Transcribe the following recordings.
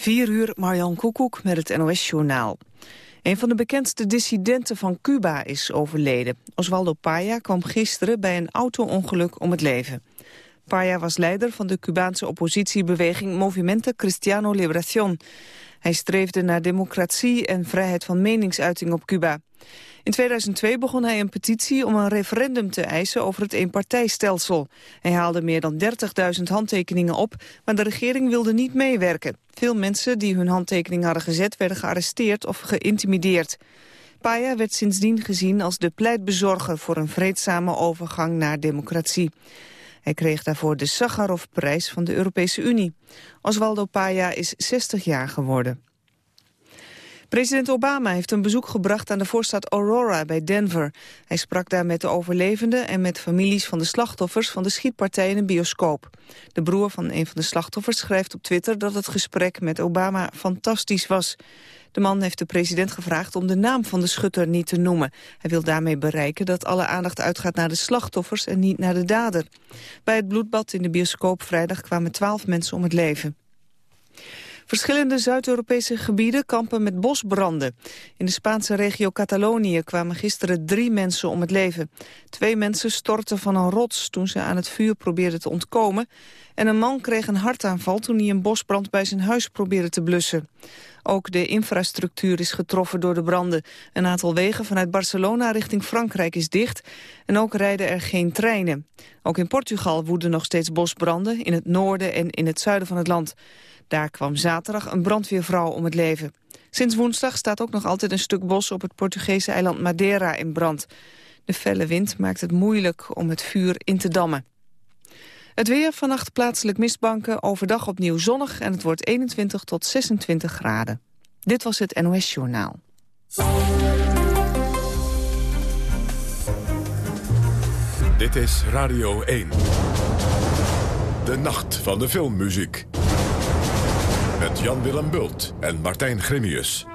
4 uur, Marjan Koekoek met het NOS-journaal. Een van de bekendste dissidenten van Cuba is overleden. Osvaldo Paya kwam gisteren bij een auto-ongeluk om het leven. Paya was leider van de Cubaanse oppositiebeweging Movimento Cristiano Liberación. Hij streefde naar democratie en vrijheid van meningsuiting op Cuba. In 2002 begon hij een petitie om een referendum te eisen over het eenpartijstelsel. Hij haalde meer dan 30.000 handtekeningen op, maar de regering wilde niet meewerken. Veel mensen die hun handtekening hadden gezet werden gearresteerd of geïntimideerd. Paya werd sindsdien gezien als de pleitbezorger voor een vreedzame overgang naar democratie. Hij kreeg daarvoor de Sakharov-prijs van de Europese Unie. Oswaldo Paya is 60 jaar geworden. President Obama heeft een bezoek gebracht aan de voorstad Aurora bij Denver. Hij sprak daar met de overlevenden en met families van de slachtoffers van de schietpartij in een bioscoop. De broer van een van de slachtoffers schrijft op Twitter dat het gesprek met Obama fantastisch was. De man heeft de president gevraagd om de naam van de schutter niet te noemen. Hij wil daarmee bereiken dat alle aandacht uitgaat naar de slachtoffers en niet naar de dader. Bij het bloedbad in de bioscoop vrijdag kwamen twaalf mensen om het leven. Verschillende Zuid-Europese gebieden kampen met bosbranden. In de Spaanse regio Catalonië kwamen gisteren drie mensen om het leven. Twee mensen stortten van een rots toen ze aan het vuur probeerden te ontkomen. En een man kreeg een hartaanval toen hij een bosbrand bij zijn huis probeerde te blussen. Ook de infrastructuur is getroffen door de branden. Een aantal wegen vanuit Barcelona richting Frankrijk is dicht en ook rijden er geen treinen. Ook in Portugal woeden nog steeds bosbranden in het noorden en in het zuiden van het land. Daar kwam zaterdag een brandweervrouw om het leven. Sinds woensdag staat ook nog altijd een stuk bos op het Portugese eiland Madeira in brand. De felle wind maakt het moeilijk om het vuur in te dammen. Het weer, vannacht plaatselijk mistbanken, overdag opnieuw zonnig... en het wordt 21 tot 26 graden. Dit was het NOS Journaal. Dit is Radio 1. De nacht van de filmmuziek met Jan-Willem Bult en Martijn Grimius.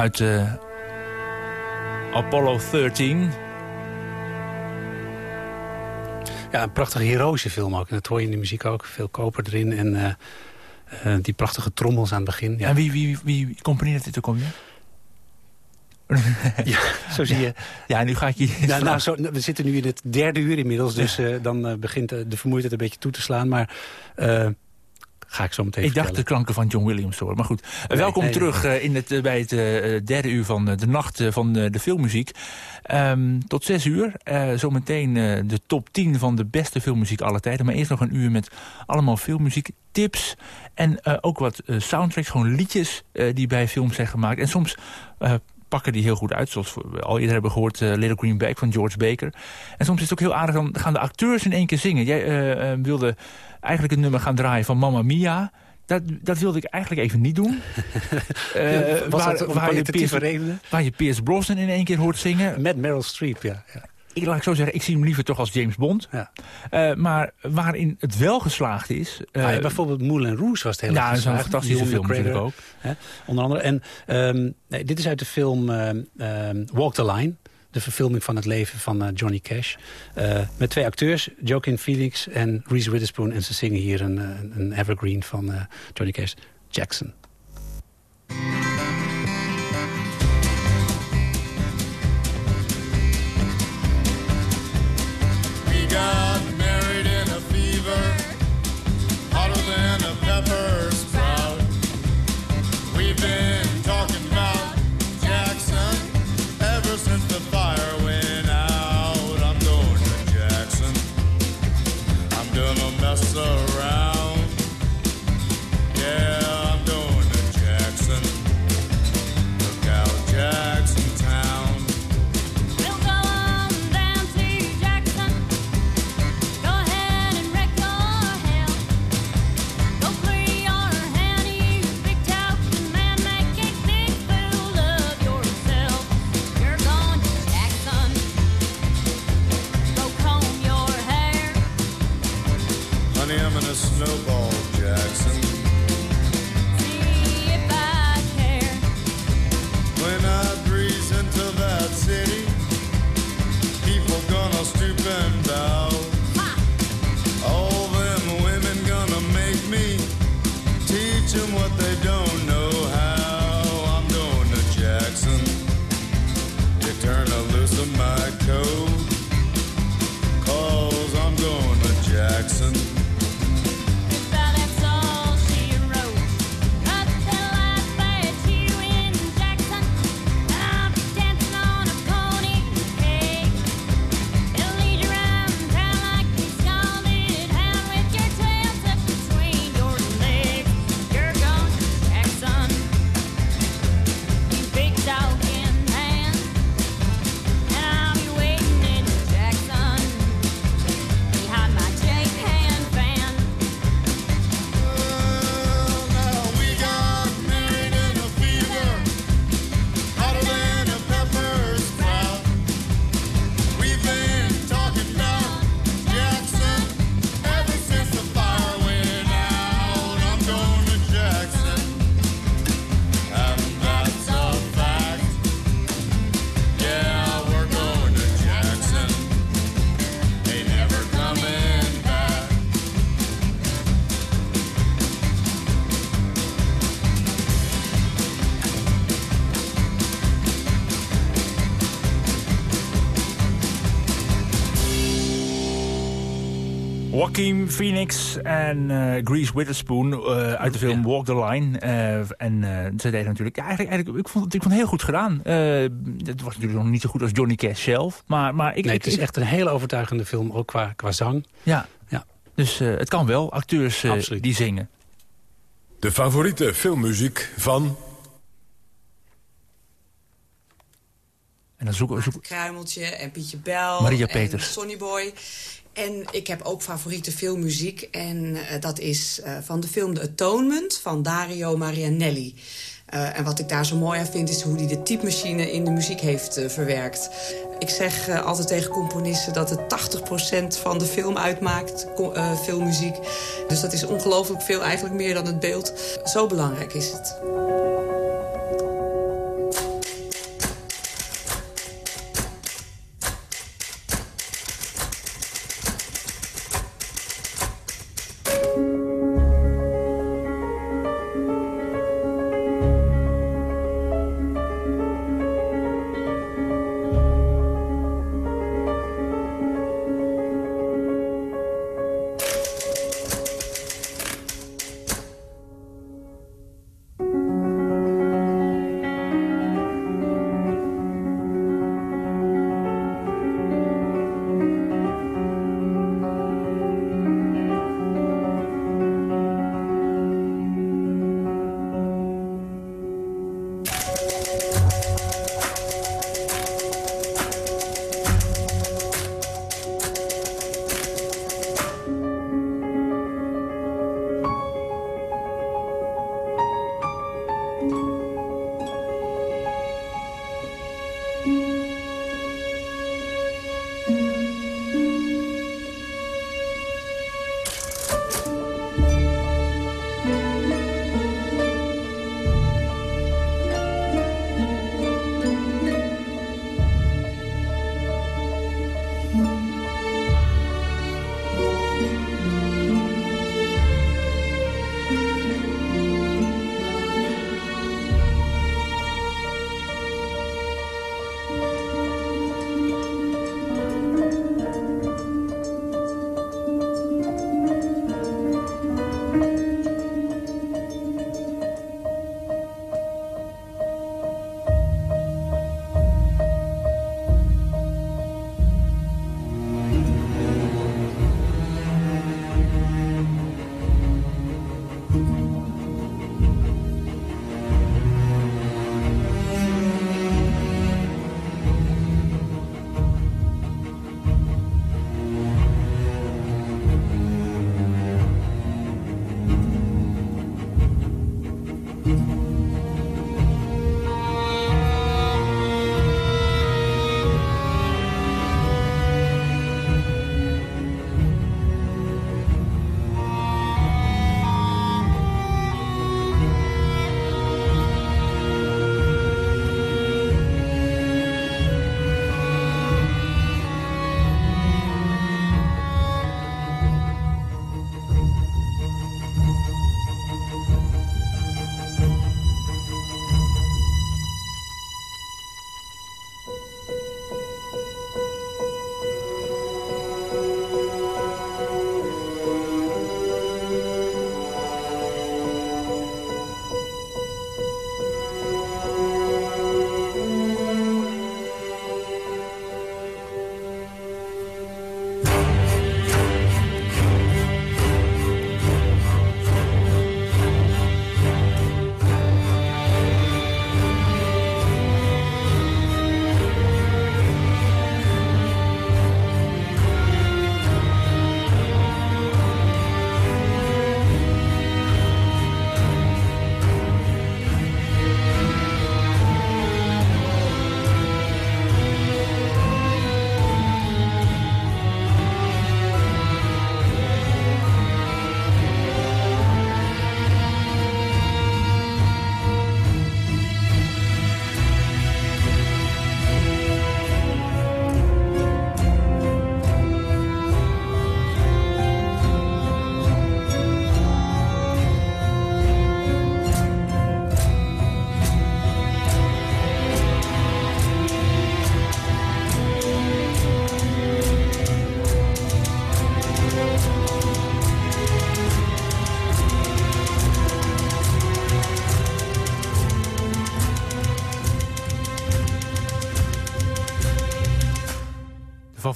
Uit uh, Apollo 13. Ja, een prachtige heroïsche film ook. En dat hoor je in de muziek ook. Veel koper erin en uh, uh, die prachtige trommels aan het begin. Ja. En wie, wie, wie componeert dit ook alweer? ja, zo zie je. Ja, nu ga ik je... Nou, nou, zo, we zitten nu in het derde uur inmiddels, dus uh, dan uh, begint de vermoeidheid een beetje toe te slaan. Maar uh, ga ik zo meteen Ik dacht de klanken van John Williams hoor. Maar goed, nee, welkom nee, terug nee. In het, bij het derde uur van de nacht van de filmmuziek. Um, tot zes uur. zometeen de top 10 van de beste filmmuziek aller tijden. Maar eerst nog een uur met allemaal filmmuziek tips. En ook wat soundtracks, gewoon liedjes die bij films zijn gemaakt. En soms pakken die heel goed uit. Zoals we al eerder hebben gehoord, uh, Little Green Bag van George Baker. En soms is het ook heel aardig, dan gaan de acteurs in één keer zingen. Jij uh, uh, wilde eigenlijk een nummer gaan draaien van Mamma Mia... Dat, dat wilde ik eigenlijk even niet doen. uh, waar, dat waar, je redenen? waar je Brosnan in één keer hoort zingen. Met Meryl Streep, ja. ja. Ik, laat ik zo zeggen, ik zie hem liever toch als James Bond. Ja. Uh, maar waarin het wel geslaagd is... Uh, ah, ja, bijvoorbeeld Moulin Rouge was het heel Ja, dat is een fantastische film natuurlijk ook. Hè, onder andere. En um, nee, dit is uit de film uh, Walk the Line. De verfilming van het leven van uh, Johnny Cash. Met twee acteurs, Joaquin Phoenix en Reese Witherspoon. En ze zingen hier een, een evergreen van Johnny Cash, Jackson. Phoenix en eh Grease Witherspoon eh, uit de film Walk the Line. Eh, en eh, ze deden natuurlijk... Ja, eigenlijk, eigenlijk, ik, vond het, ik vond het heel goed gedaan. Eh, het was natuurlijk nog niet zo goed als Johnny Cash zelf. Maar, maar ik, Nee, ik- het is ik- echt een hele overtuigende film, ook qua, qua zang. Ja, Ja. dus eh, het kan wel. Acteurs die zingen. De favoriete filmmuziek van... En dan zoeken Kruimeltje en Pietje Bel Maria Peters. Sonny Boy. En ik heb ook favoriete filmmuziek. En eh, dat is eh, van de film The Atonement van Dario Marianelli. Eh, en wat ik daar zo mooi aan vind is hoe hij de typemachine in de muziek heeft verwerkt. Ik zeg altijd tegen componisten dat het 80% van de film uitmaakt, filmmuziek. Dus dat is ongelooflijk veel, eigenlijk meer dan het beeld. Zo belangrijk is het.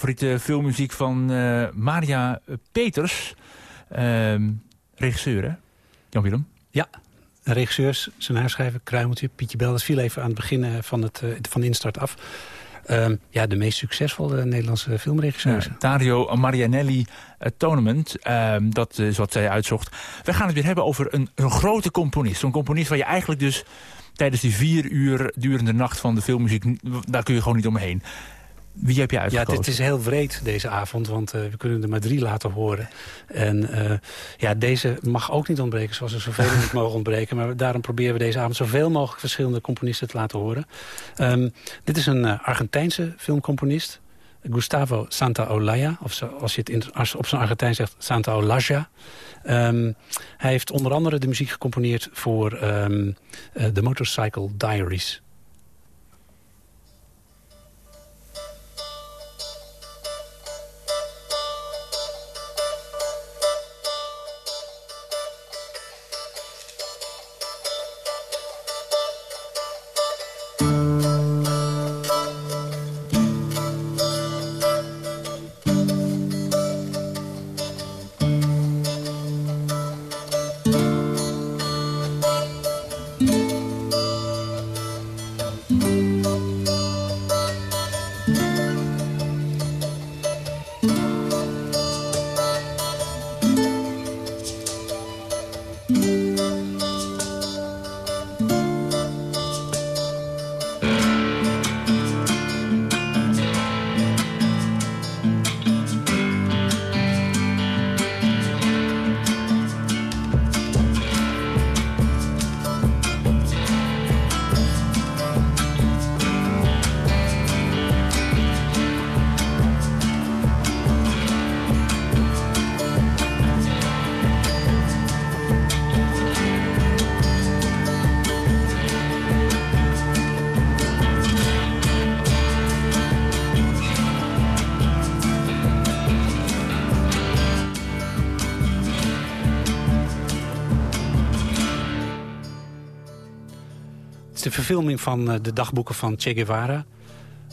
Favoriete filmmuziek van eh, Maria Peters. Ehm, regisseur, hè? Jan-Willem? Ja, regisseurs, scenario Kruimeltje, Pietje Bel. Dat viel even aan het begin eh, van, het, eh, van de instart af. Ehm, ja, de meest succesvolle Nederlandse filmregisseurs. Ja, Dario Marianelli eh, Tournament, ehm, dat is wat zij uitzocht. We gaan het weer hebben over een, een grote componist. Zo'n componist waar je eigenlijk dus tijdens die vier uur durende nacht van de filmmuziek... daar kun je gewoon niet omheen. Wie heb je Ja, uitgekozen? het, het is heel wreed deze avond, want eh, we kunnen er maar drie laten horen. En eh, ja, deze mag ook niet ontbreken, zoals er zoveel niet mogen ontbreken. Maar daarom proberen we deze avond zoveel mogelijk verschillende componisten te laten horen. Ehm, dit is een eh, Argentijnse filmcomponist, Gustavo Santaolalla. Of zo, als je het in, als, op zijn Argentijn zegt, Santaolalla. Ehm hij heeft onder andere de muziek gecomponeerd voor eh, The Motorcycle Diaries. Van eh, de dagboeken van Che Guevara.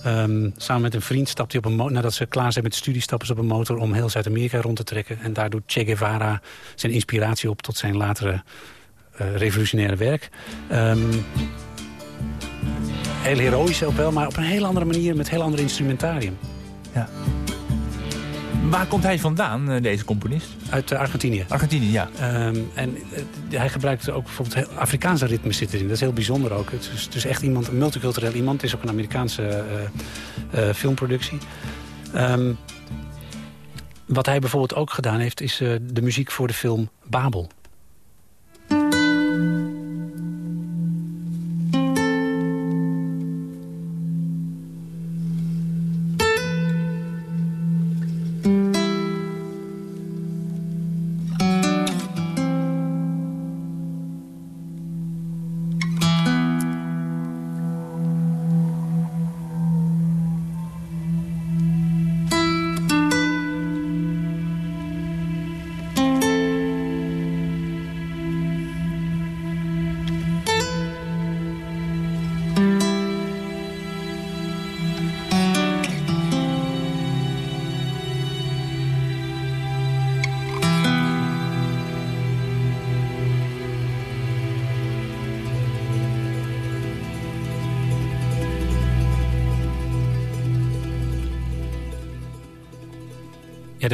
Ehm, samen met een vriend stapt hij op een mo- nadat ze klaar zijn met de studie... stappen ze op een motor om heel Zuid-Amerika rond te trekken. En daar doet Che Guevara zijn inspiratie op tot zijn latere eh, revolutionaire werk. Ehm, heel heroïs ook wel, maar op een heel andere manier... met heel ander instrumentarium. Waar komt hij vandaan, eh, deze componist? Uit eh, Argentinië. Argentinië, ja. Ehm, en eh, hij gebruikt ook bijvoorbeeld Afrikaanse ritmes zitten erin. Dat is heel bijzonder ook. Het is, is echt iemand, een multicultureel iemand. Het is ook een Amerikaanse filmproductie. Ehm, wat hij bijvoorbeeld ook gedaan heeft... is de muziek voor de film Babel.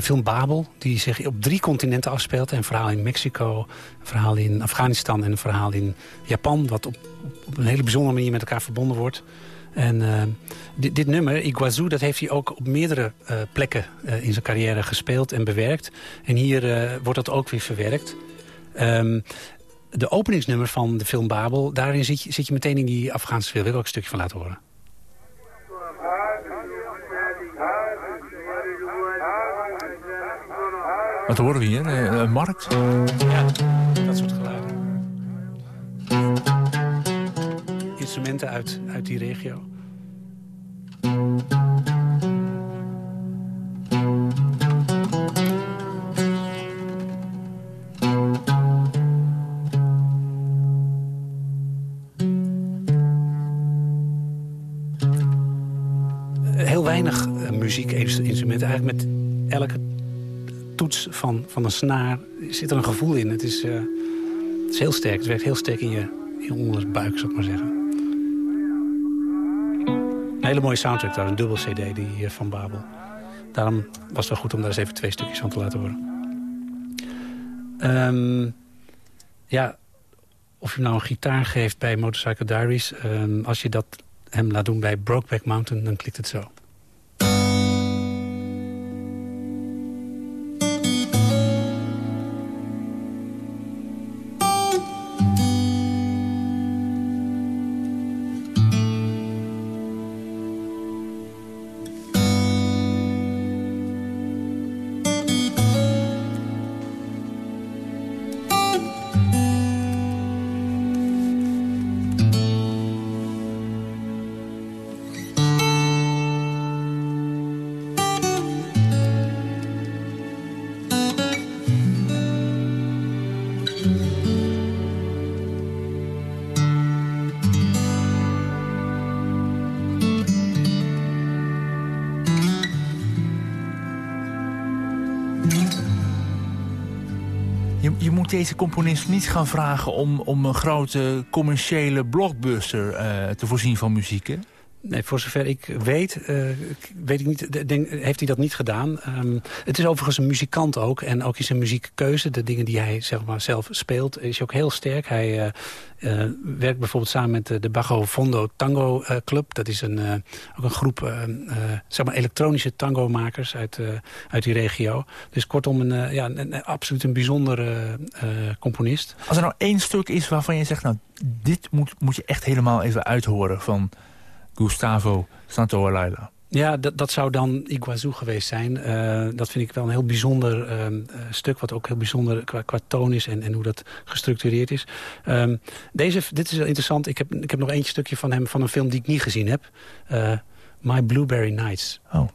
Film Babel, die zich op drie continenten afspeelt. Een verhaal in Mexico, een verhaal in Afghanistan en een verhaal in Japan... wat op, op een hele bijzondere manier met elkaar verbonden wordt. En eh, dit, nummer, Iguazu, dat heeft hij ook op meerdere eh, plekken eh, in zijn carrière gespeeld en bewerkt. En hier wordt dat ook weer verwerkt. Ehm, de openingsnummer van de film Babel, daarin zit je, zit je meteen in die Afghaanse film. Wil ook een stukje van laten horen. Wat horen we hier? Eh, een markt? Ja, dat soort geluiden. Instrumenten uit, uit die regio. Van, van een snaar zit er een gevoel in. Het is, eh, het is heel sterk. Het werkt heel sterk in je, in onderbuik, zou ik maar zeggen. Een hele mooie soundtrack daar, een dubbel cd die eh, van Babel. Daarom was het wel goed om daar eens even twee stukjes van te laten horen. Ehm, ja, of je nou een gitaar geeft bij Motorcycle Diaries... ehm, als je dat hem laat doen bij Brokeback Mountain, dan klinkt het zo. Je, moet deze componist niet gaan vragen om, om een grote commerciële blockbuster eh, te voorzien van muziek, hè? Nee, voor zover ik weet, eh, weet ik niet, de- denk, heeft hij dat niet gedaan. Ehm, het is overigens een muzikant ook. En ook in zijn muziekkeuze, de dingen die hij zeg maar, zelf speelt, is ook heel sterk. Hij eh, eh, werkt bijvoorbeeld samen met de, Bajo Fondo Tango Club. Dat is een, ook een groep zeg maar elektronische tango-makers uit, uit die regio. Dus kortom, een, ja, een, absoluut een bijzondere componist. Als er nou één stuk is waarvan je zegt... nou, dit moet, moet je echt helemaal even uithoren van Gustavo Santaolalla. Ja, dat, dat zou dan Iguazu geweest zijn. Eh, dat vind ik wel een heel bijzonder ehm, eh, stuk... wat ook heel bijzonder qua, qua toon is en, en hoe dat gestructureerd is. Ehm, deze, dit is wel interessant. Ik heb, ik heb nog eentje stukje van hem van een film die ik niet gezien heb. Eh, My Blueberry Nights. Oh.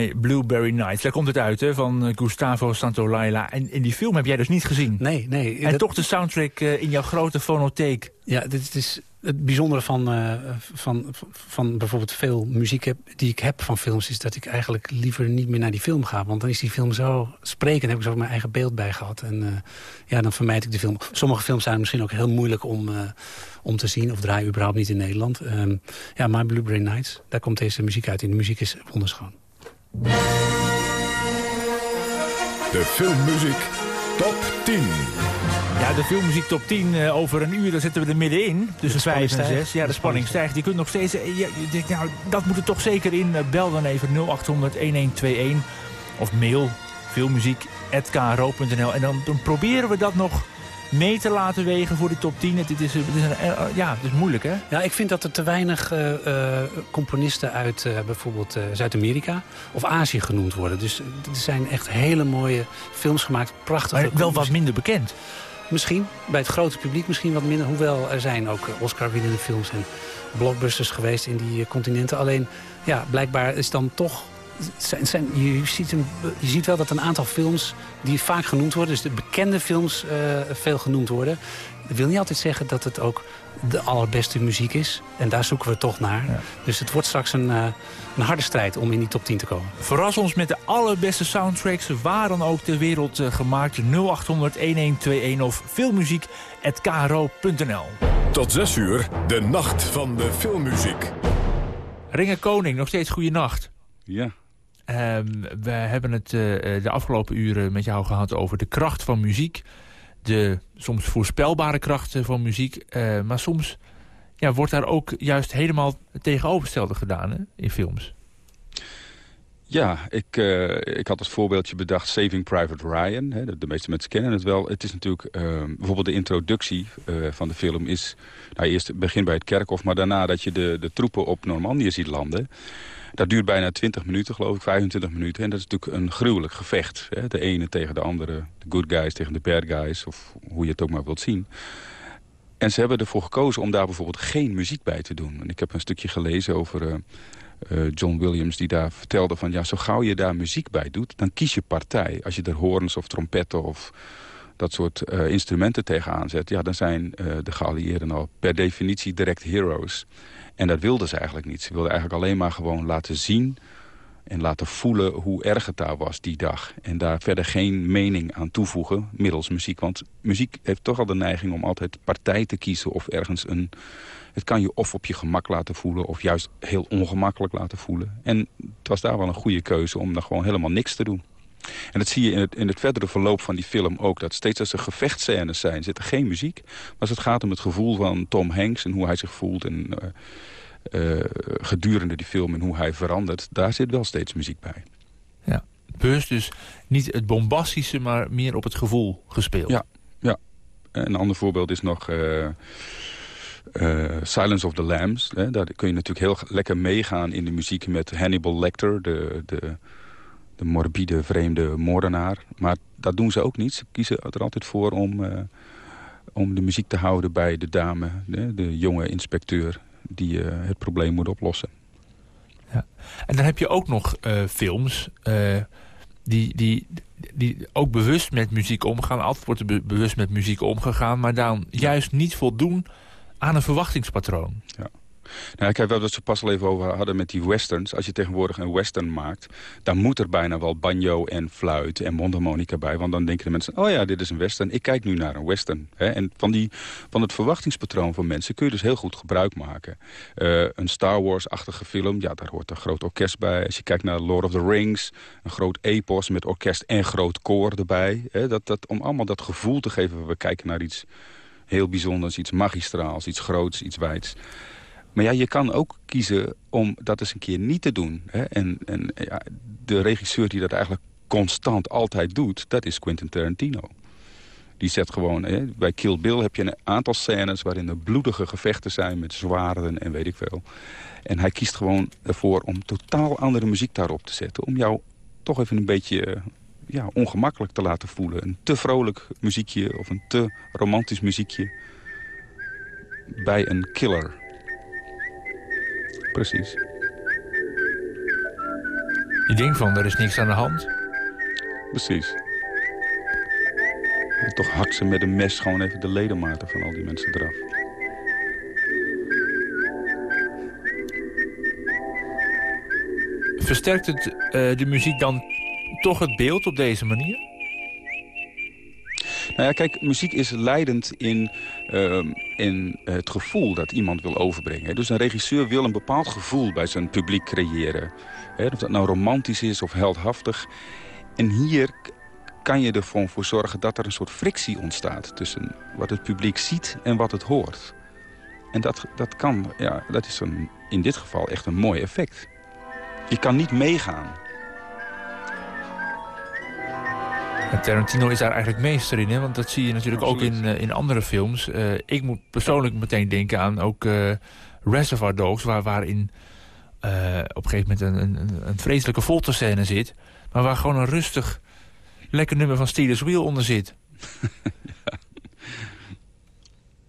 My Blueberry Nights. Daar komt het uit, hè, van eh, Gustavo Santaolalla. En in die film heb jij dus niet gezien. Nee, nee. En dat- toch de soundtrack eh, in jouw grote fonotheek. Ja, dit is het bijzondere van, eh, van, van bijvoorbeeld veel muziek heb, die ik heb van films... is dat ik eigenlijk liever niet meer naar die film ga. Want dan is die film zo sprekend. heb ik zo mijn eigen beeld bij gehad. En ja, dan vermijd ik de film. Sommige films zijn misschien ook heel moeilijk om, om te zien. Of draaien überhaupt niet in Nederland. Ehm, ja, My Blueberry Nights, daar komt deze muziek uit. En de muziek is wonderschoon. De filmmuziek top 10. Ja, de filmmuziek top 10 eh, over een uur, daar zitten we er middenin. Tussen spanning 5 en stijgt. 6. Ja, de, De spanning spanning stijgt. Je kunt nog steeds... eh, Je, je denkt, nou, dat moet er toch zeker in. Eh, Bel dan even 0800 1121. Of mail filmmuziek.kro.nl. En dan, dan proberen we dat nog mee te laten wegen voor de top 10. Het, is, het is een, eh, ja, het is moeilijk, hè? Ja, ik vind dat er te weinig eh, eh, componisten uit eh, bijvoorbeeld eh, Zuid-Amerika of Azië genoemd worden. Dus eh, er zijn echt hele mooie films gemaakt, prachtige... Maar wel wat minder bekend. Misschien, bij het grote publiek misschien wat minder. Hoewel er zijn ook eh, Oscar-winnende films en blockbusters geweest in die eh, continenten. Alleen, ja, blijkbaar is dan toch... Zijn, zijn, je, ziet een, je ziet wel dat een aantal films die vaak genoemd worden... dus de bekende films eh, veel genoemd worden... Dat wil niet altijd zeggen dat het ook de allerbeste muziek is. En daar zoeken we toch naar. Ja. Dus het wordt straks een, eh, een harde strijd om in die top 10 te komen. Verras ons met de allerbeste soundtracks, waar dan ook ter wereld eh, gemaakt. 0800 1121 of filmmuziek.kro.nl. Tot 6 uur, de nacht van de filmmuziek. Ringe Koning, nog steeds goede nacht. Ja, Ehm, we hebben het eh, eh, de afgelopen uren met jou gehad over de kracht van muziek. De soms voorspelbare kracht eh, van muziek. maar soms ja, wordt daar ook juist helemaal het tegenovergestelde gedaan hè, in films. ja ik, ik had als voorbeeldje bedacht Saving Private Ryan. Hè, de, meeste mensen kennen het wel. Het is natuurlijk, eh, bijvoorbeeld de introductie van de film is... Nou, eerst begin bij het kerkhof, maar daarna dat je de, de troepen op Normandië ziet landen... Dat duurt bijna 20 minuten, geloof ik, 25 minuten. En dat is natuurlijk een gruwelijk gevecht. Hè? De ene tegen de andere, de good guys tegen de bad guys... of hoe je het ook maar wilt zien. En ze hebben ervoor gekozen om daar bijvoorbeeld geen muziek bij te doen. En ik heb een stukje gelezen over eh, eh, John Williams... die daar vertelde van, ja, zo gauw je daar muziek bij doet... dan kies je partij. Als je er hoorns of trompetten of dat soort eh, instrumenten tegenaan zet... ja, dan zijn eh, de geallieerden al per definitie direct heroes. En dat wilden ze eigenlijk niet. Ze wilden eigenlijk alleen maar gewoon laten zien en laten voelen hoe erg het daar was die dag. En daar verder geen mening aan toevoegen middels muziek. Want muziek heeft toch al de neiging om altijd partij te kiezen... of ergens een... Het kan je of op je gemak laten voelen... of juist heel ongemakkelijk laten voelen. En het was daar wel een goede keuze om dan gewoon helemaal niks te doen. En dat zie je in het, in het verdere verloop van die film ook. Dat steeds als er gevechtscènes zijn, zit er geen muziek. Maar als het gaat om het gevoel van Tom Hanks en hoe hij zich voelt... en eh, eh, gedurende die film en hoe hij verandert... daar zit wel steeds muziek bij. Ja. Bewust dus niet het bombastische, maar meer op het gevoel gespeeld. Ja. Een ander voorbeeld is nog eh, Silence of the Lambs. Hè. Daar kun je natuurlijk heel lekker meegaan in de muziek met Hannibal Lecter... de, de, de morbide, vreemde moordenaar. Maar dat doen ze ook niet. Ze kiezen er altijd voor om, eh, om de muziek te houden bij de dame... de, de jonge inspecteur die eh, het probleem moet oplossen. En dan heb je ook nog eh, films die, die, die ook bewust met muziek omgaan. Altijd wordt er be- bewust met muziek omgegaan, maar dan juist niet voldoen aan een verwachtingspatroon. Nou, kijk, wat het zo pas al even over hadden met die westerns. Als je tegenwoordig een western maakt... dan moet er bijna wel banjo en fluit en mondharmonica bij. Want dan denken de mensen, oh ja, dit is een western. Ik kijk nu naar een western. Hè? En van, die, van het verwachtingspatroon van mensen kun je dus heel goed gebruik maken. Eh, een Star Wars-achtige film, ja, daar hoort een groot orkest bij. Als je kijkt naar Lord of the Rings, een groot epos met orkest en groot koor erbij. Hè? Dat, dat, om allemaal dat gevoel te geven, we kijken naar iets heel bijzonders, iets magistraals, iets groots, iets wijds. Maar ja, je kan ook kiezen om dat eens een keer niet te doen. Hè? En, en ja, de regisseur die dat eigenlijk constant altijd doet, dat is Quentin Tarantino. Die zet gewoon, hè, bij Kill Bill heb je een aantal scènes waarin er bloedige gevechten zijn met zwaarden en weet ik veel. En hij kiest gewoon ervoor om totaal andere muziek daarop te zetten. Om jou toch even een beetje eh, ja, ongemakkelijk te laten voelen. Een te vrolijk muziekje of een te romantisch muziekje bij een killer. Precies. Je denkt van, er is niks aan de hand. Precies. En toch hak ze met een mes gewoon even de ledematen van al die mensen eraf. Versterkt het eh, de muziek dan toch het beeld op deze manier? Nou ja, kijk, muziek is leidend in, ehm, in het gevoel dat iemand wil overbrengen. Dus een regisseur wil een bepaald gevoel bij zijn publiek creëren. Of dat nou romantisch is of heldhaftig. En hier kan je ervoor voor zorgen dat er een soort frictie ontstaat... tussen wat het publiek ziet en wat het hoort. En dat, dat, kan, ja, dat is een, in dit geval echt een mooi effect. Je kan niet meegaan. En Tarantino is daar eigenlijk meester in, hè? want dat zie je natuurlijk ook in, eh, in andere films. Eh, ik moet persoonlijk meteen denken aan ook eh, Reservoir Dogs... Waar, waarin eh, op een gegeven moment een, een, een vreselijke folterscène zit... maar waar gewoon een rustig, lekker nummer van Steelers Wheel onder zit.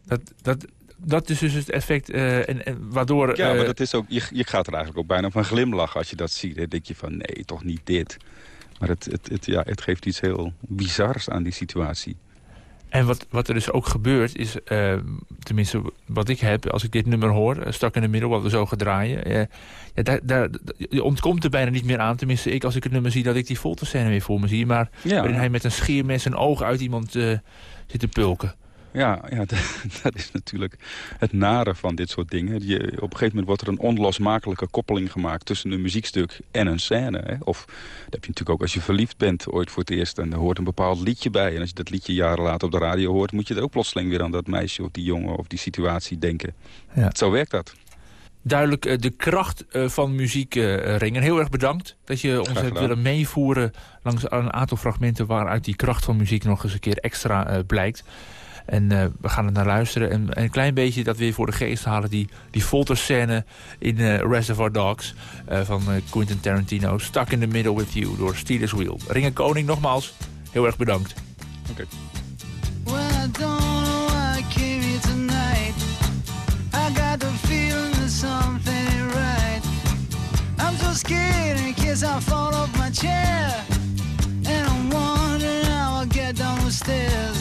dat, dat, dat is dus het effect en, en waardoor... Ja, maar dat is ook, je, je gaat er eigenlijk ook bijna van glimlachen als je dat ziet. Dan denk je van, nee, toch niet dit. Maar het, het, het, ja, het geeft iets heel bizars aan die situatie. En wat, wat er dus ook gebeurt is, eh, tenminste wat ik heb als ik dit nummer hoor, eh, stak in de middel, wat we zo gaan draaien. eh, ja, daar, daar, je ontkomt er bijna niet meer aan, tenminste ik als ik het nummer zie dat ik die folterscène weer voor me zie. Maar Ja, waarin hij met een scheermes een oog uit iemand zit te pulken. Ja, ja dat, dat is natuurlijk het nare van dit soort dingen. Je, op een gegeven moment wordt er een onlosmakelijke koppeling gemaakt... tussen een muziekstuk en een scène. Hè? Of dat heb je natuurlijk ook als je verliefd bent ooit voor het eerst... en er hoort een bepaald liedje bij. En als je dat liedje jaren later op de radio hoort... moet je er ook plotseling weer aan dat meisje of die jongen of die situatie denken. Ja. Zo werkt dat. Duidelijk eh, de kracht eh, van muziek eh, ringen. Heel erg bedankt dat je ons hebt willen meevoeren langs een aantal fragmenten waaruit die kracht van muziek nog eens een keer extra eh, blijkt. En eh, we gaan er naar luisteren en, en een klein beetje dat weer voor de geest halen. Die, die folterscène in eh, Reservoir Dogs eh, van Quentin Tarantino. Stuck in the Middle with You door Steelers Wheel. Ringen Koning nogmaals, heel erg bedankt. Well, I don't know why I came here tonight. I got the feeling that something ain't right. I'm so scared in case I fall off my chair. And I'm wondering how I'll get down the stairs.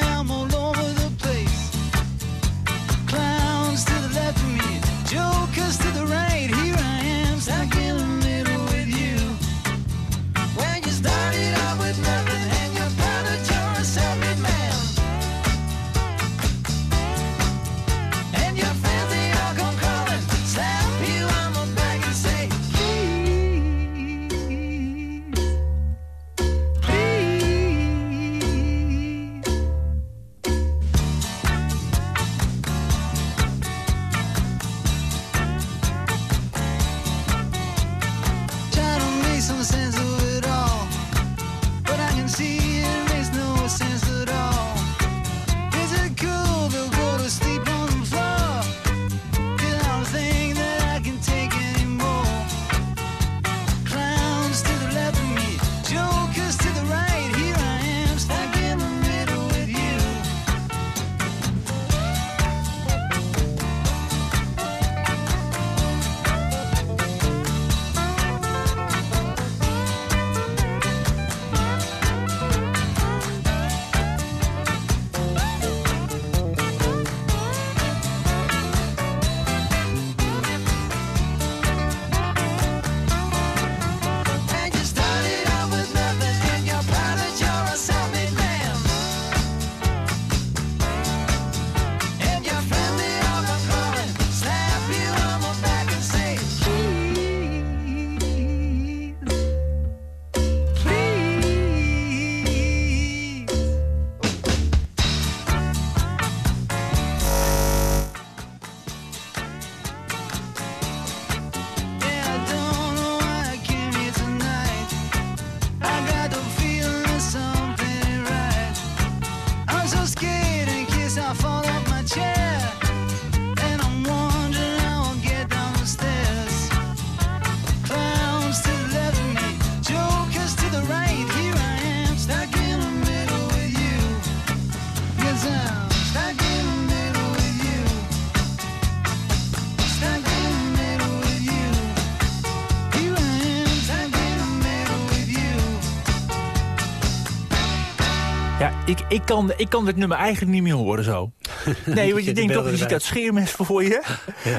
kan, ik kan dit nummer eigenlijk niet meer horen zo. Nee, want je De denkt toch, je ziet dat scheermes voor je.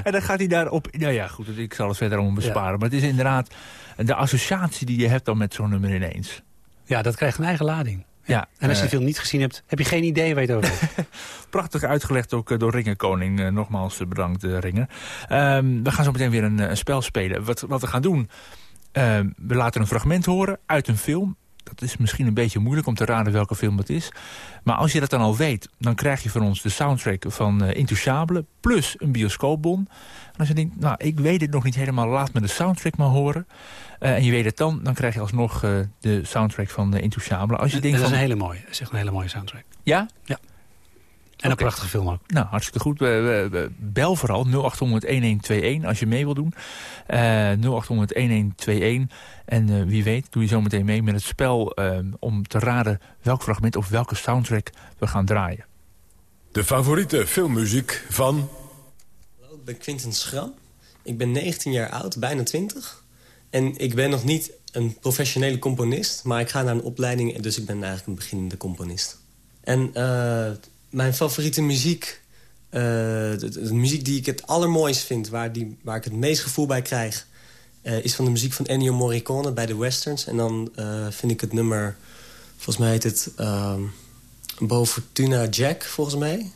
En dan gaat hij daarop... Nou ja, goed, ik zal het verder om besparen. Maar het is inderdaad de associatie die je hebt dan met zo'n nummer ineens. Ja, dat krijgt een eigen lading. Ja, En als je eh, de film niet gezien hebt, heb je geen idee waar je het over hebt. Prachtig uitgelegd ook eh, door Ringerkoning. Eh, nogmaals bedankt, Ringer. Ehm, we gaan zo meteen weer een, een spel spelen. Wat, wat we gaan doen, ehm, we laten een fragment horen uit een film. Dat is misschien een beetje moeilijk om te raden welke film het is. Maar als je dat dan al weet, dan krijg je van ons de soundtrack van uh, Intouchable... plus een bioscoopbon. En als je denkt, nou, ik weet het nog niet helemaal, laat me de soundtrack maar horen. Eh, en je weet het dan, dan krijg je alsnog eh, de soundtrack van uh, Intouchable. Als je dat denkt is van, een hele mooie. Dat is echt een hele mooie soundtrack. Ja? Ja. En een prachtige film ook. Nou, hartstikke goed. We- we- we- bel vooral 0800-1121 als je mee wil doen. Eh 0800-1121. En eh, wie weet doe je zo meteen mee met het spel... eh, om te raden welk fragment of welke soundtrack we gaan draaien. De favoriete filmmuziek van... Hallo, ik ben Quinten Schram. Ik ben 19 jaar oud, bijna 20. En ik ben nog niet een professionele componist... maar ik ga naar een opleiding, dus ik ben eigenlijk een beginnende componist. En eh, mijn favoriete muziek... eh, de, muziek die ik het allermooist vind... waar, die, waar ik het meest gevoel bij krijg... eh, is van de muziek van Ennio Morricone bij de westerns. En dan eh, vind ik het nummer... volgens mij heet het... ehm Bo Fortuna Jack, volgens mij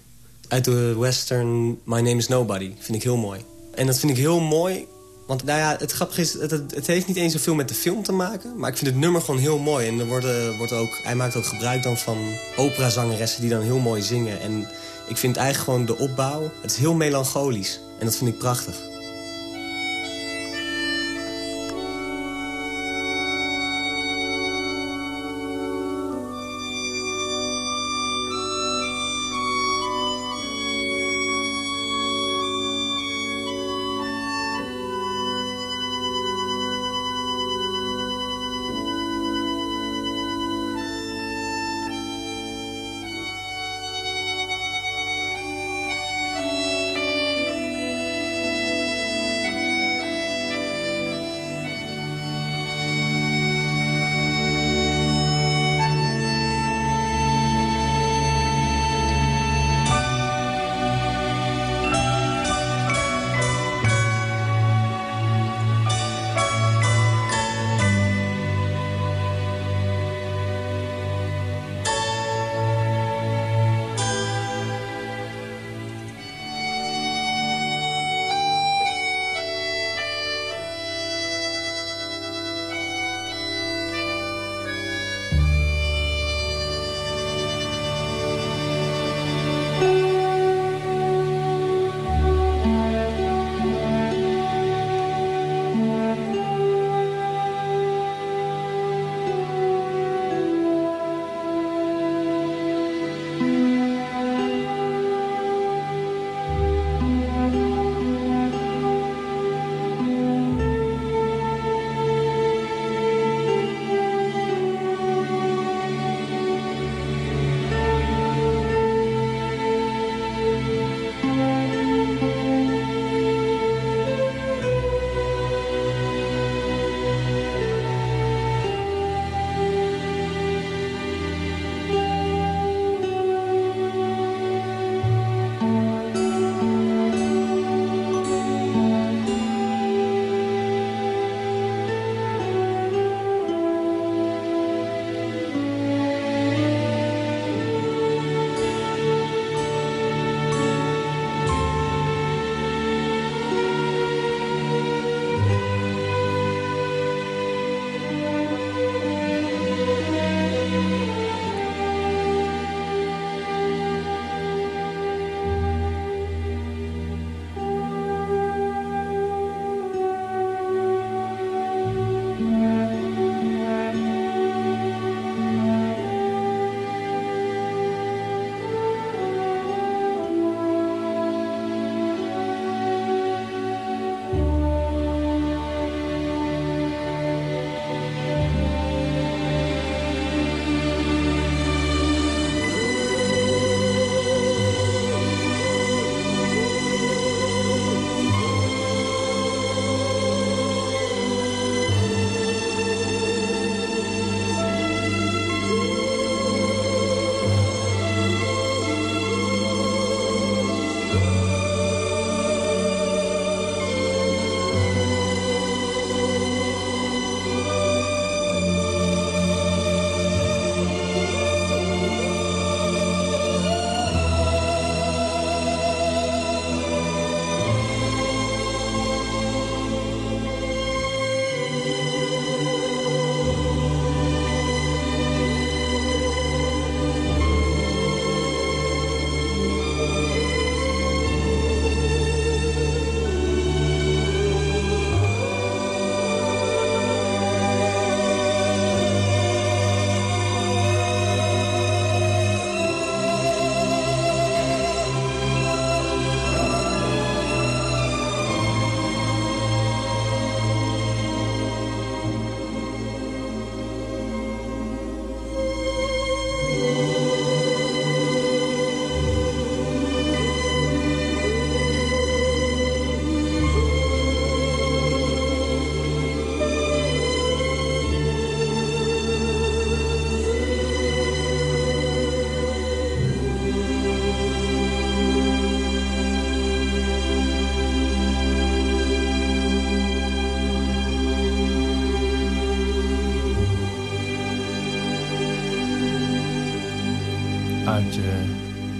uit de western My Name is Nobody. Vind ik heel mooi. En dat vind ik heel mooi. Want nou ja, het grappige is, het, het, heeft niet eens zoveel met de film te maken. Maar ik vind het nummer gewoon heel mooi. En er worden, wordt ook, hij maakt ook gebruik dan van operazangeressen die dan heel mooi zingen. En ik vind eigenlijk gewoon de opbouw, het is heel melancholisch. En dat vind ik prachtig.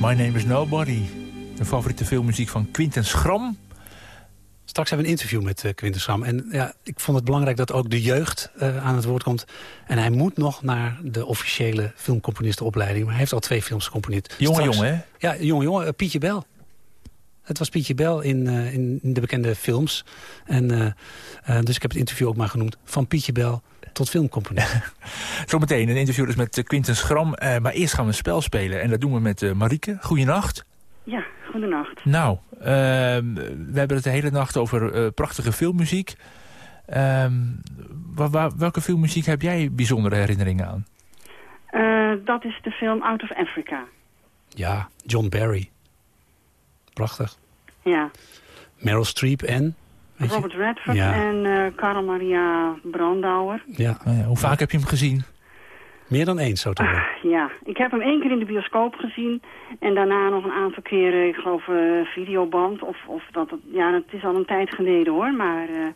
My Name is Nobody. De favoriete filmmuziek van Quinten Schram. Straks hebben we een interview met eh, Quinten Schram. En ja, ik vond het belangrijk dat ook de jeugd eh, aan het woord komt. En hij moet nog naar de officiële filmcomponistenopleiding. Maar hij heeft al twee films gecomponeerd. Jonge Straks- jongen, hè? Ja, jonge jongen. eh, Pietje Bel. Het was Pietje Bel in, in, de bekende films. En, dus ik heb het interview ook maar genoemd. Van Pietje Bel tot filmcomponist. Zometeen een interview dus met eh, Quinten Schram. Eh, maar eerst gaan we een spel spelen. En dat doen we met eh, Marieke. Goeienacht. Ja, goedenacht. Nou, ehm, we hebben het de hele nacht over eh, prachtige filmmuziek. Ehm, welke filmmuziek heb jij bijzondere herinneringen aan? Eh, dat is de film Out of Africa. ja, John Barry. Prachtig. Ja. Meryl Streep en... weet je? Robert Redford Ja. en eh Karl Maria Brandauer. Ja. Nou ja, hoe vaak heb je hem gezien? Meer dan eens, zo te horen. Ja, ik heb hem één keer in de bioscoop gezien. En daarna nog een aantal keren, ik geloof, eh, videoband. Of, of dat het, ja, het is al een tijd geleden hoor. Maar eh,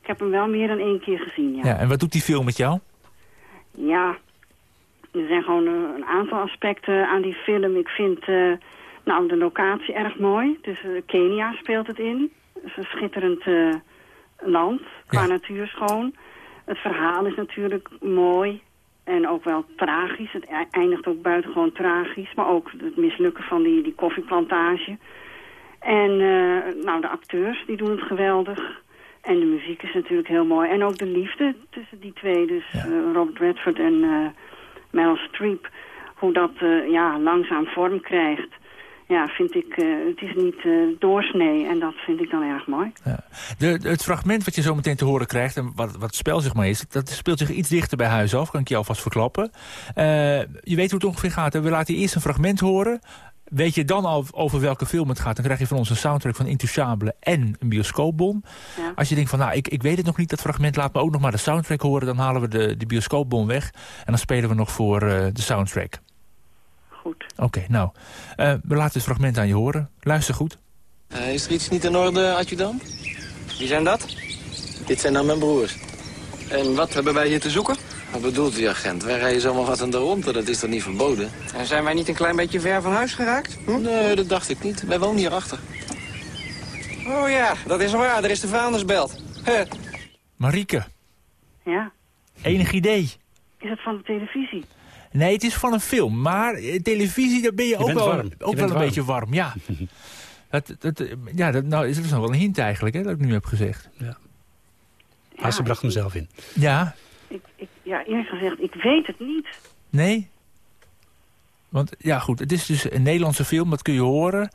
ik heb hem wel meer dan één keer gezien, ja. Ja, en wat doet die film met jou? Ja, er zijn gewoon een aantal aspecten aan die film. Ik vind eh, nou, de locatie erg mooi. Dus Kenia speelt het in. Is een schitterend eh, land, qua Ja. natuur schoon. Het verhaal is natuurlijk mooi en ook wel tragisch. Het eindigt ook buitengewoon tragisch. Maar ook het mislukken van die, die koffieplantage. En eh, nou, de acteurs die doen het geweldig. En de muziek is natuurlijk heel mooi. En ook de liefde tussen die twee. Dus Ja. eh, Robert Redford en eh Meryl Streep. Hoe dat ja, langzaam vorm krijgt. Ja, vind ik, eh, het is niet eh, doorsnee. En dat vind ik dan erg mooi. De, de- het fragment wat je zo meteen te horen krijgt... en wat, wat het spel zeg maar is... dat speelt zich iets dichter bij huis af, kan ik je alvast verklappen. Eh, je weet hoe het ongeveer gaat. hè? We laten eerst een fragment horen. Weet je dan al over welke film het gaat... dan krijg je van ons een soundtrack van Intouchable en een bioscoopbon. Ja. Als je denkt van, nou, ik, ik weet het nog niet, dat fragment... laat me ook nog maar de soundtrack horen... dan halen we de, de bioscoopbon weg... en dan spelen we nog voor de soundtrack. Goed. Oké, nou, eh, we laten het fragment aan je horen. Luister goed. Eh, is er iets niet in orde, adjudant? Wie zijn dat? Dit zijn dan mijn broers. En wat hebben wij hier te zoeken? Wat bedoelt u, agent? Wij rijden zomaar wat aan de ronde, dat is toch niet verboden? En zijn wij niet een klein beetje ver van huis geraakt? Nee, dat dacht ik niet. Wij wonen hierachter. Oh ja, dat is waar. Er is de vuilnisbelt. Huh. Marieke, Ja. enig idee? Is het van de televisie? Nee, het is van een film. Maar eh, televisie, daar ben je, ook wel, warm. Ook wel een warm. beetje warm. Ja, dat, dat, eh, ja dat, nou, is dat is nog wel een hint eigenlijk, hè, dat ik nu heb gezegd. Maar ze bracht hem zelf in. Ja, Ik, ik, ja, eerlijk gezegd, ik weet het niet. nee? Want ja, goed, het is dus een Nederlandse film, dat kun je horen.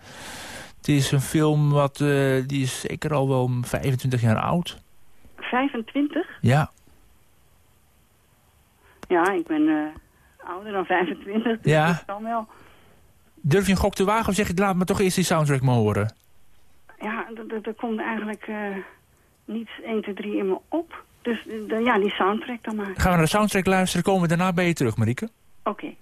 Het is een film wat, eh, die is zeker al wel 25 jaar oud. 25? Ja, Ja, ik ben eh, ouder dan 25. Dus Ja. dat kan wel. durf je een gok te wagen of zeg je, laat me toch eerst die soundtrack maar horen? Ja, er komt eigenlijk eh niets 1, 2, 3 in me op. Dus eh, ja, die soundtrack dan maar. Gaan we naar de soundtrack luisteren, komen we daarna bij je terug, Marieke. Oké.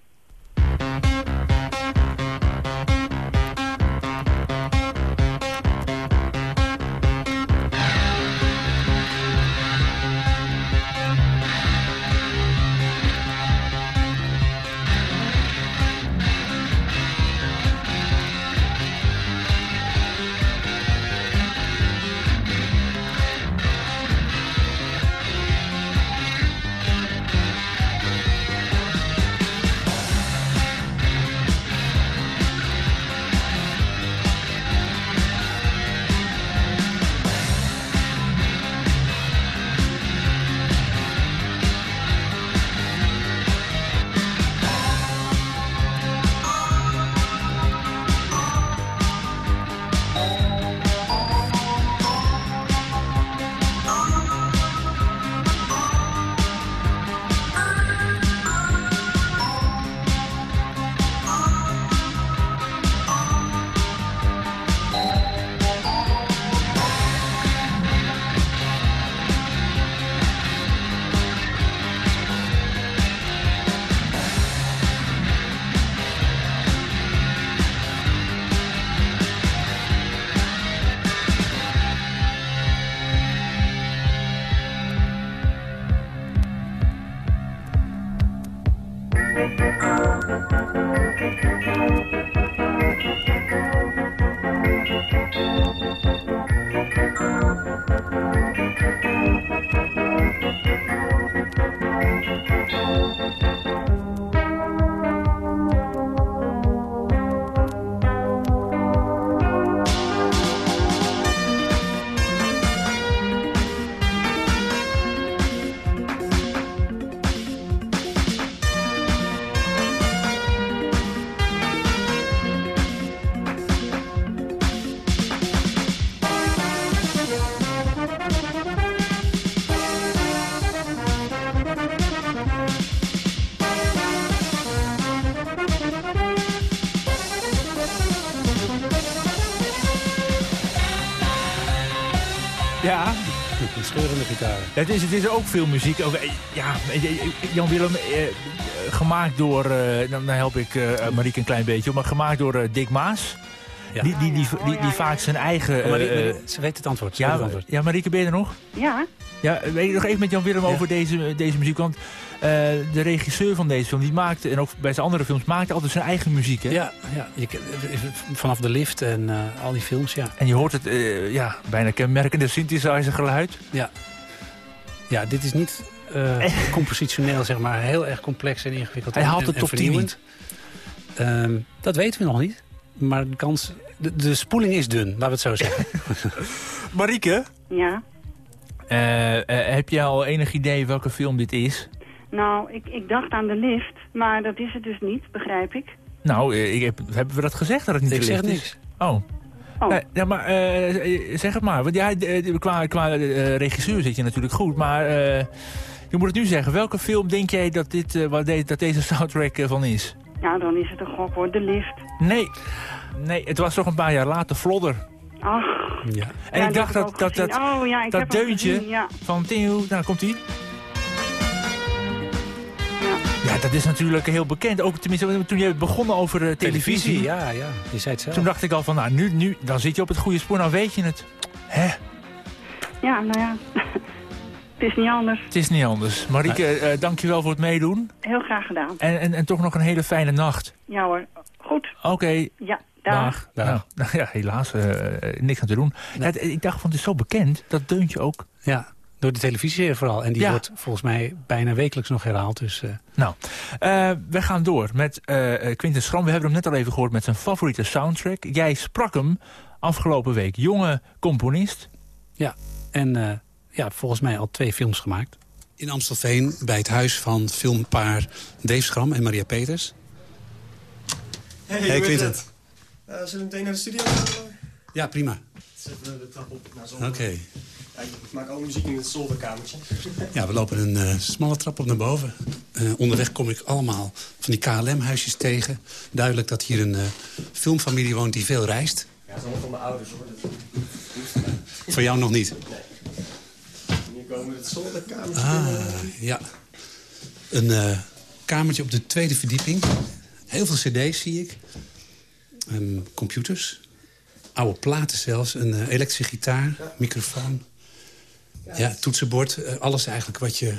Het is, het is ook veel muziek. Ook, eh, ja, eh, Jan Willem, eh, eh, gemaakt door, eh, dan, dan help ik eh Marieke een klein beetje, maar gemaakt door eh, Dick Maas. Ja. Die, die, die, die, die vaak zijn eigen... Oh, eh, ze weet het antwoord. Ze weet ja, het antwoord. ja, Marieke, ben je er nog? Ja, Ja, weet je nog even met Jan Willem over deze, deze muziek? Want eh, de regisseur van deze film, die maakte, en ook bij zijn andere films, maakte altijd zijn eigen muziek. Hè? Ja, ja je, ken- vanaf de lift en eh, al die films, ja. En je hoort het eh, ja, bijna kenmerkende synthesizer geluid. Ja, ja dit is niet eh, compositioneel, zeg maar. Heel erg complex en ingewikkeld. Hij haalt de en top 10 vernieuwend. Ehm, dat weten we nog niet. Maar de kans... De, de spoeling is dun, laten we het zo zeggen. Marieke, ja. eh, eh, heb jij al enig idee welke film dit is? Nou, ik, ik dacht aan de lift, maar dat is het dus niet, begrijp ik. Nou, ik heb, hebben we dat gezegd dat het niet Ik te zeg licht is? niks. Oh. Oh. Nee, ja, maar eh, zeg het maar. Want ja, eh, qua, qua eh, regisseur zit je natuurlijk goed. Maar eh, je moet het nu zeggen. Welke film denk jij dat, dit, eh, de- dat deze soundtrack eh, van is? Ja, dan is het een gok hoor, de lift. Nee. Nee, het was toch een paar jaar later Flodder. Ach, Ja. En ja, ik dacht dat, dat, dat. Oh ja, ik dat deuntje gezien, ja. van Theo, nou komt ie. Ja. Ja, dat is natuurlijk heel bekend. Ook tenminste, toen je begonnen over eh, televisie. ja, ja. Je zei het zelf. Toen dacht ik al van, nou, nu, nu, dan zit je op het goede spoor. Nou weet je het. Hè? Ja, nou ja. het is niet anders. Het is niet anders. Marieke, eh dankjewel voor het meedoen. Heel graag gedaan. En, en, en toch nog een hele fijne nacht. Ja hoor. Goed. Oké, Ja, dag. dag. Nou, nou ja, helaas, eh, niks aan te doen. Ja, ik dacht van, het is zo bekend, dat deuntje ook. Ja, door de televisie vooral. En die Ja. wordt volgens mij bijna wekelijks nog herhaald. Dus eh, Nou, eh, we gaan door met eh eh, Quinten Schram. We hebben hem net al even gehoord met zijn favoriete soundtrack. Jij sprak hem afgelopen week. Jonge componist. ja. En eh, ja, volgens mij al twee films gemaakt. In Amstelveen, bij het huis van filmpaar Dave Schram en Maria Peters. Hey, Hey, Quinten. zullen we meteen naar de studio gaan? Ja, prima. Zetten we de trap op naar Oké. zolder. Ja, ik maak ook muziek in het zolderkamertje. Ja, we lopen een eh, smalle trap op naar boven. Eh, onderweg kom ik allemaal van die KLM-huisjes tegen. Duidelijk dat hier een eh, filmfamilie woont die veel reist. Ja, dat is allemaal van mijn ouders hoor. Dat Voor jou nog niet. Hier komen we het zolderkamertje Ah, ja. Een kamertje op de tweede verdieping. Heel veel cd's zie ik. Computers. Oude platen zelfs. Een elektrische gitaar. Microfoon. Ja, toetsenbord. eh, alles eigenlijk wat je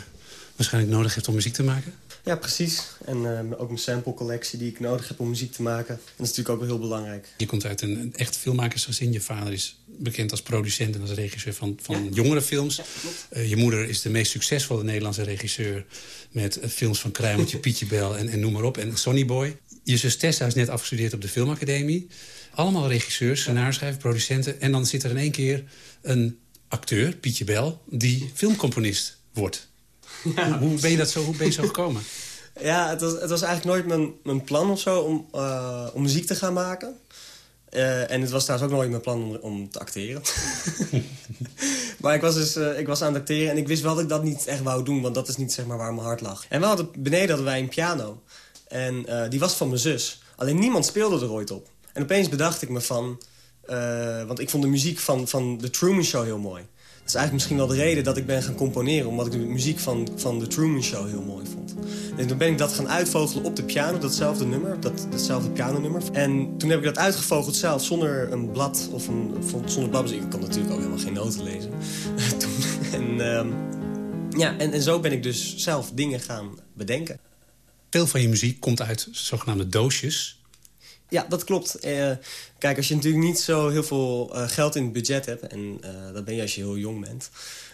waarschijnlijk nodig hebt om muziek te maken. Ja, precies. En eh, ook een sample collectie die ik nodig heb om muziek te maken. En dat is natuurlijk ook wel heel belangrijk. Je komt uit een, een echt filmmakersgezin. Je vader is bekend als producent en als regisseur van, van jongere films. Eh, je moeder is de meest succesvolle Nederlandse regisseur... met films van Kruimeltje, Pietje Bel en, en noem maar op. En Sonny Boy. Je zus Tessa is net afgestudeerd op de filmacademie. Allemaal regisseurs, scenaarschrijvers, producenten. En dan zit er in één keer een acteur, Pietje Bel... die filmcomponist wordt. Hoe, hoe ben je dat zo, hoe ben je zo gekomen? Ja, het was, het was eigenlijk nooit mijn, mijn plan of zo om, eh, om muziek te gaan maken. Eh, en het was trouwens ook nooit mijn plan om, om te acteren. maar ik was dus eh, ik was aan het acteren en ik wist wel dat ik dat niet echt wou doen. Want dat is niet zeg maar waar mijn hart lag. En we hadden, beneden hadden wij een piano. En die was van mijn zus. Alleen niemand speelde er ooit op. En opeens bedacht ik me van... eh, want ik vond de muziek van, van The Truman Show heel mooi. Dat is eigenlijk misschien wel de reden dat ik ben gaan componeren. Omdat ik de muziek van, van The Truman Show heel mooi vond. En toen ben ik dat gaan uitvogelen op de piano, datzelfde nummer, dat, datzelfde pianonummer. En toen heb ik dat uitgevogeld zelf, zonder een blad of een, zonder bladmuziek. Ik kan natuurlijk ook helemaal geen noten lezen. en, ehm, ja, en, en zo ben ik dus zelf dingen gaan bedenken. Veel van je muziek komt uit zogenaamde doosjes. Ja, dat klopt. Eh, kijk, als je natuurlijk niet zo heel veel eh, geld in het budget hebt... en eh, dat ben je als je heel jong bent...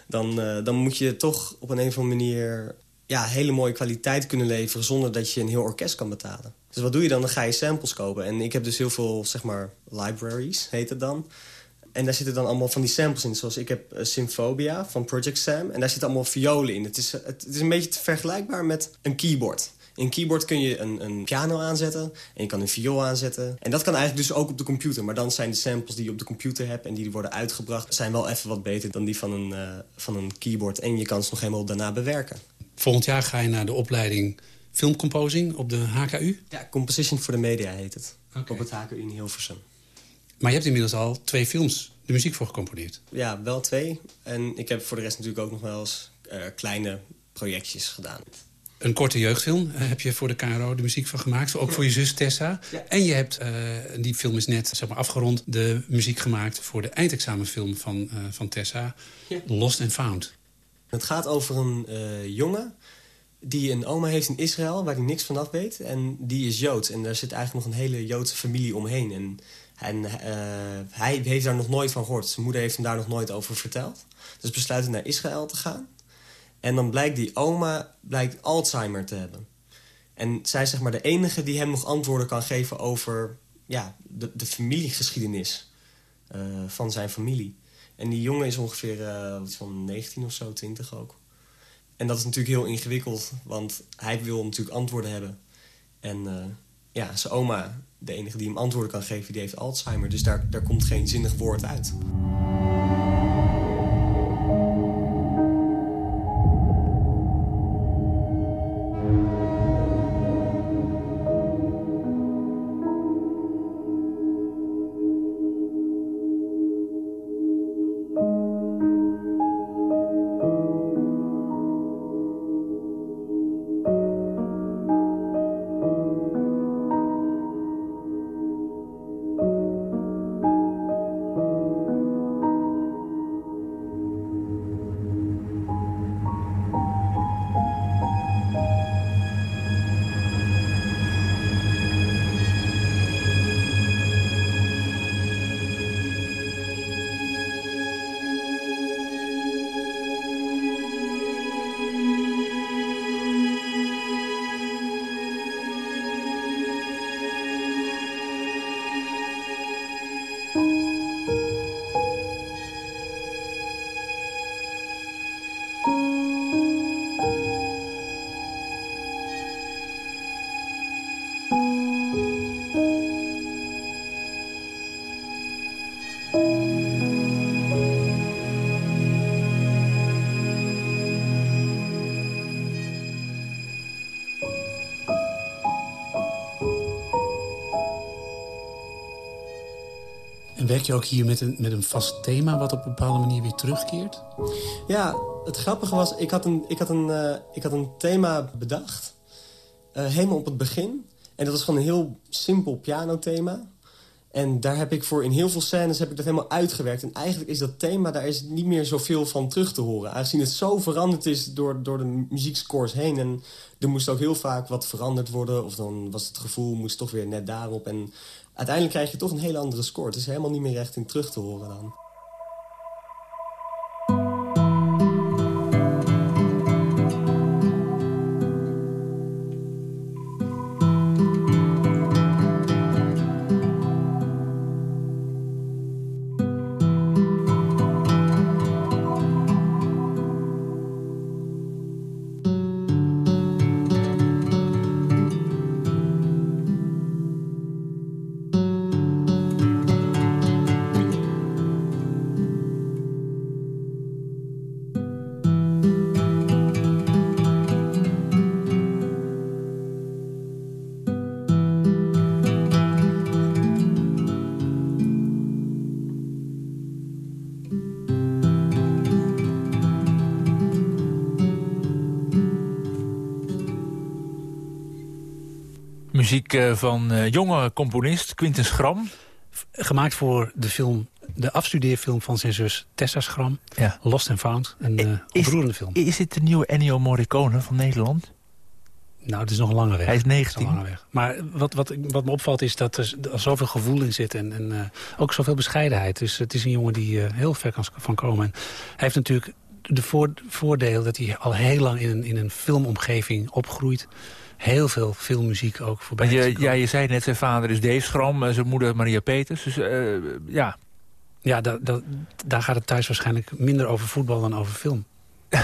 dan, dan moet je toch op een, of andere manier ja, hele mooie kwaliteit kunnen leveren... zonder dat je een heel orkest kan betalen. Dus wat doe je dan? Dan ga je samples kopen. En ik heb dus heel veel, zeg maar, libraries, heet het dan. En daar zitten dan allemaal van die samples in. Zoals ik heb Symphobia van Project Sam. En daar zitten allemaal violen in. Het is, het, het is een beetje vergelijkbaar met een keyboard. In een keyboard kun je een, een piano aanzetten en je kan een viool aanzetten. En dat kan eigenlijk dus ook op de computer. Maar dan zijn de samples die je op de computer hebt en die worden uitgebracht... zijn wel even wat beter dan die van een, eh, van een keyboard. En je kan ze nog helemaal daarna bewerken. Volgend jaar ga je naar de opleiding filmcomposing op de HKU. Ja, Composition for the Media heet het. Op het HKU in Hilversum. Maar je hebt inmiddels al twee films de muziek voor gecomponeerd. Ja, wel twee. En ik heb voor de rest natuurlijk ook nog wel eens eh, kleine projectjes gedaan. Een korte jeugdfilm eh, heb je voor de KRO de muziek van gemaakt. Ook voor je zus Tessa. En je hebt, eh, die film is net zeg maar, afgerond, de muziek gemaakt... voor de eindexamenfilm van, eh, van Tessa, Lost and Found. Het gaat over een eh, jongen die een oma heeft in Israël... waar hij niks vanaf weet. En die is Joods. En daar zit eigenlijk nog een hele Joodse familie omheen. En, en eh, hij heeft daar nog nooit van gehoord. Zijn moeder heeft hem daar nog nooit over verteld. Dus besluit hij naar Israël te gaan. En dan blijkt die oma blijkt Alzheimer te hebben. En zij is zeg maar de enige die hem nog antwoorden kan geven over ja, de, de familiegeschiedenis eh, van zijn familie. En die jongen is ongeveer eh, wat is van 19 of zo, 20 ook. En dat is natuurlijk heel ingewikkeld, want hij wil natuurlijk antwoorden hebben. En eh, ja, zijn oma, de enige die hem antwoorden kan geven, die heeft Alzheimer. Dus daar, daar komt geen zinnig woord uit. Je ook hier met een, met een vast thema... wat op een bepaalde manier weer terugkeert? Ja, het grappige was, ik had een, ik had een, eh, ik had een thema bedacht. eh, helemaal op het begin. En dat was gewoon een heel simpel pianothema. En daar heb ik voor in heel veel scènes heb ik dat helemaal uitgewerkt. En eigenlijk is dat thema, daar is niet meer zoveel van terug te horen. Aangezien het zo veranderd is door, door de muziekscores heen. En er moest ook heel vaak wat veranderd worden. Of dan was het gevoel, moest toch weer net daarop. En uiteindelijk krijg je toch een hele andere score. Het is helemaal niet meer echt in terug te horen dan. Muziek eh, van eh, jonge componist Quinten Schram. Gemaakt voor de film, de afstudeerfilm van zijn zus Tessa Schram. Ja. Lost and Found, een eh Is- ontroerende film. Is dit de nieuwe Ennio Morricone van Nederland? Nou, het is nog een lange weg. Hij is Het 19. een lange weg. Maar wat, wat, wat me opvalt is dat er, er zoveel gevoel in zit. En, en eh, ook zoveel bescheidenheid. Dus het is een jongen die heel ver kan van komen. En hij heeft natuurlijk de voor, voordeel dat hij al heel lang in een, in een filmomgeving opgroeit. Heel veel filmmuziek ook voorbij. Je, ja, je zei net, zijn vader is Dave Schram, eh, zijn moeder Maria Peters. Dus eh, ja, Ja, da, da- daar gaat het thuis waarschijnlijk minder over voetbal dan over film.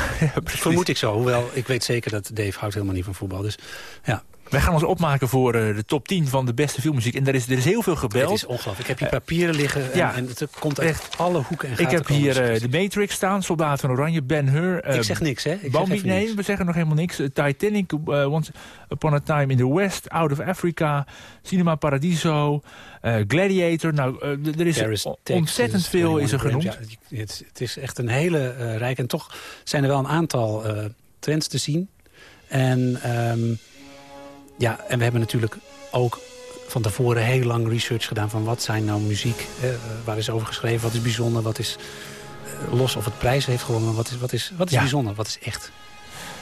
precies. Vermoed ik zo. Hoewel, ik weet zeker dat Dave houdt helemaal niet van voetbal. Dus ja, Wij gaan ons opmaken voor eh, de top 10 van de beste filmmuziek. En er is, er is heel veel het gebeld. is ongelooflijk. Ik heb hier papieren liggen en, ja. en het komt uit Echt. alle hoeken en Ik gaten. heb komen hier eh, de Matrix staan, Soldaat van Oranje, Ben Hur. eh, Ik zeg niks, hè? Ik zeg Bambi, even nee, niks. we zeggen nog helemaal niks. Eh, Titanic, eh, Once Upon a Time in the West, Out of Africa, Cinema Paradiso, eh, Gladiator. Nou, eh, er is Paris, o- Texas, ontzettend veel is er 21 genoemd. Ja, het, het is echt een hele eh rijk. En toch zijn er wel een aantal eh, trends te zien. En, ehm, ja, en we hebben natuurlijk ook van tevoren heel lang research gedaan... van wat zijn nou muziek, eh, waar is over geschreven, wat is bijzonder... wat is eh, los of het prijs heeft gewonnen, wat is, wat is, wat is Ja. bijzonder... wat is echt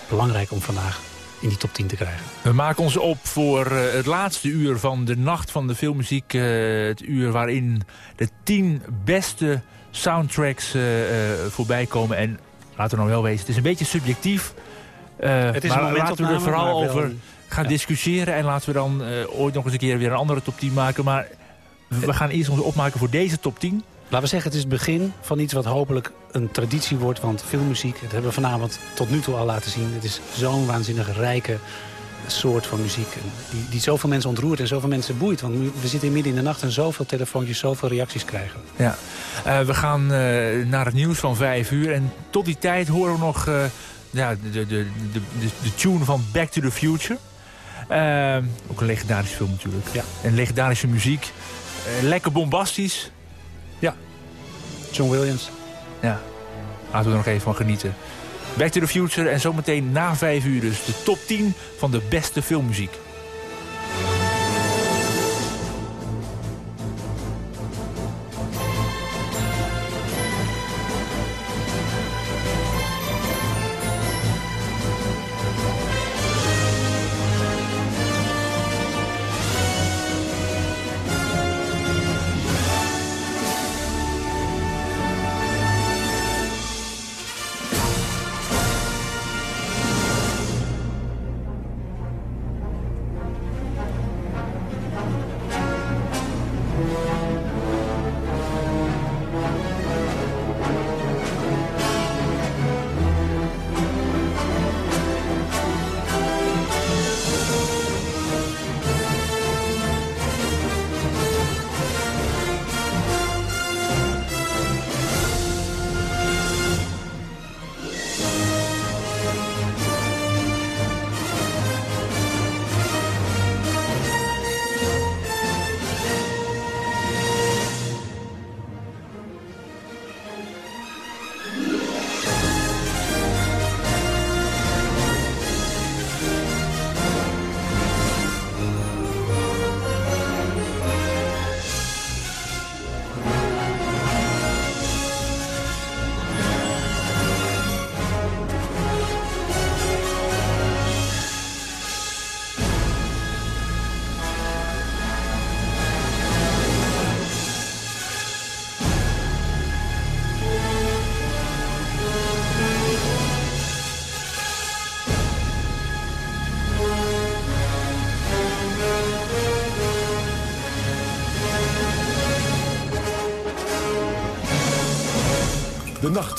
belangrijk om vandaag in die top 10 te krijgen. We maken ons op voor eh, het laatste uur van de nacht van de filmmuziek. eh, het uur waarin de tien beste soundtracks eh, eh, voorbij komen. En laten we nou wel wezen, het is een beetje subjectief. Eh, Het is maar een laten we er vooral over gaan discussiëren. En laten we dan eh, ooit nog eens een keer weer een andere top 10 maken. Maar we gaan eerst ons opmaken voor deze top 10. Laten we zeggen, het is het begin van iets wat hopelijk een traditie wordt. Want filmmuziek, dat hebben we vanavond tot nu toe al laten zien. Het is zo'n waanzinnig rijke soort van muziek. Die, die zoveel mensen ontroert en zoveel mensen boeit. Want we zitten midden in de nacht en zoveel telefoontjes, zoveel reacties krijgen. Ja. Eh, we gaan eh, naar het nieuws van vijf uur. En tot die tijd horen we nog ja, de, de, de, de, de tune van Back to the Future. Eh, ook een legendarische film natuurlijk. Ja. En legendarische muziek. Eh, lekker bombastisch. John Williams. Ja, laten we er nog even van genieten. Back to the Future en zometeen na vijf uur dus de top 10 van de beste filmmuziek.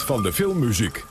Van de filmmuziek